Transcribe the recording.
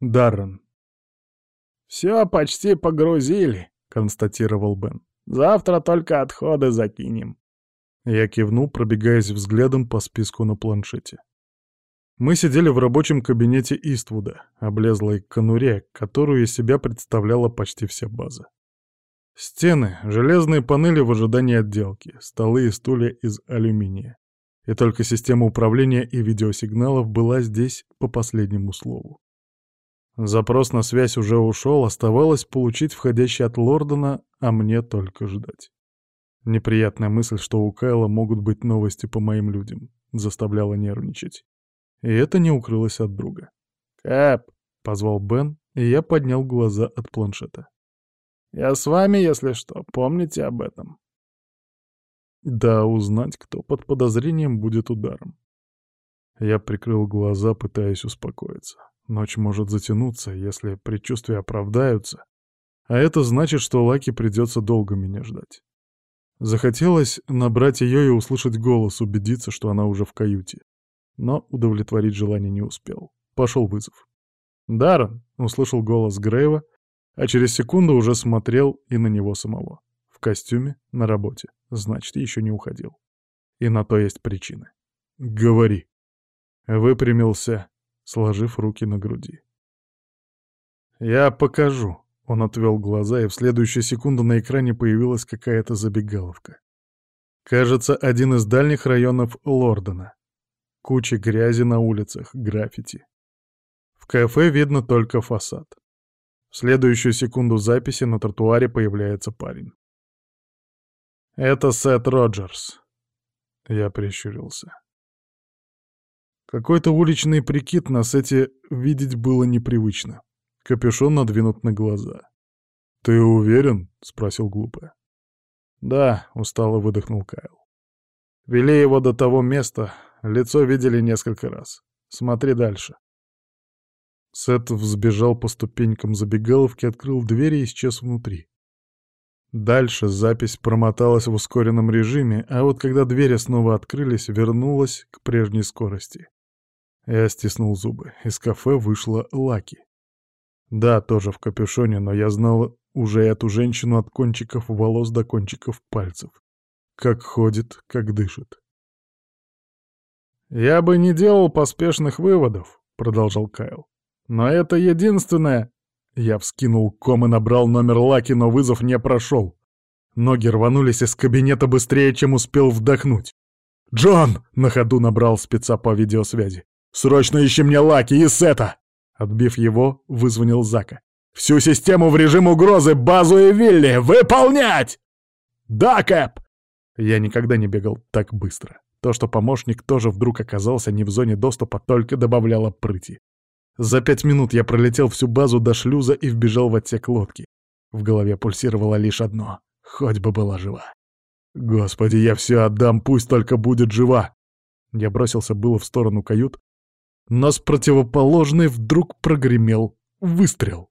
Даррен. «Все почти погрузили», — констатировал Бен. «Завтра только отходы закинем». Я кивнул, пробегаясь взглядом по списку на планшете. Мы сидели в рабочем кабинете Иствуда, облезлой конуре, которую из себя представляла почти вся база. Стены, железные панели в ожидании отделки, столы и стулья из алюминия. И только система управления и видеосигналов была здесь по последнему слову. Запрос на связь уже ушел, оставалось получить входящий от Лордона, а мне только ждать. Неприятная мысль, что у Кайла могут быть новости по моим людям, заставляла нервничать. И это не укрылось от друга. «Кэп!» — позвал Бен, и я поднял глаза от планшета. «Я с вами, если что, помните об этом». Да, узнать, кто под подозрением, будет ударом. Я прикрыл глаза, пытаясь успокоиться. Ночь может затянуться, если предчувствия оправдаются. А это значит, что Лаки придется долго меня ждать. Захотелось набрать ее и услышать голос, убедиться, что она уже в каюте но удовлетворить желание не успел. Пошел вызов. «Даррен!» — услышал голос Грейва, а через секунду уже смотрел и на него самого. В костюме, на работе. Значит, еще не уходил. И на то есть причины. «Говори!» Выпрямился, сложив руки на груди. «Я покажу!» Он отвел глаза, и в следующую секунду на экране появилась какая-то забегаловка. Кажется, один из дальних районов Лордона. Куча грязи на улицах, граффити. В кафе видно только фасад. В следующую секунду записи на тротуаре появляется парень. «Это Сет Роджерс». Я прищурился. Какой-то уличный прикид на Сете видеть было непривычно. Капюшон надвинут на глаза. «Ты уверен?» — спросил глупо. «Да», — устало выдохнул Кайл. «Вели его до того места, Лицо видели несколько раз. Смотри дальше. Сет взбежал по ступенькам забегаловки, открыл дверь и исчез внутри. Дальше запись промоталась в ускоренном режиме, а вот когда двери снова открылись, вернулась к прежней скорости. Я стиснул зубы. Из кафе вышла Лаки. Да, тоже в капюшоне, но я знал уже эту женщину от кончиков волос до кончиков пальцев. Как ходит, как дышит. «Я бы не делал поспешных выводов», — продолжал Кайл. «Но это единственное...» Я вскинул ком и набрал номер Лаки, но вызов не прошел. Ноги рванулись из кабинета быстрее, чем успел вдохнуть. «Джон!» — на ходу набрал спеца по видеосвязи. «Срочно ищи мне Лаки и Сета!» Отбив его, вызвонил Зака. «Всю систему в режим угрозы, базу и Вилли! Выполнять!» «Да, Кэп!» Я никогда не бегал так быстро. То, что помощник тоже вдруг оказался не в зоне доступа, только добавляло прыти. За пять минут я пролетел всю базу до шлюза и вбежал в отсек лодки. В голове пульсировало лишь одно — хоть бы была жива. Господи, я все отдам, пусть только будет жива. Я бросился было в сторону кают, но с противоположной вдруг прогремел выстрел.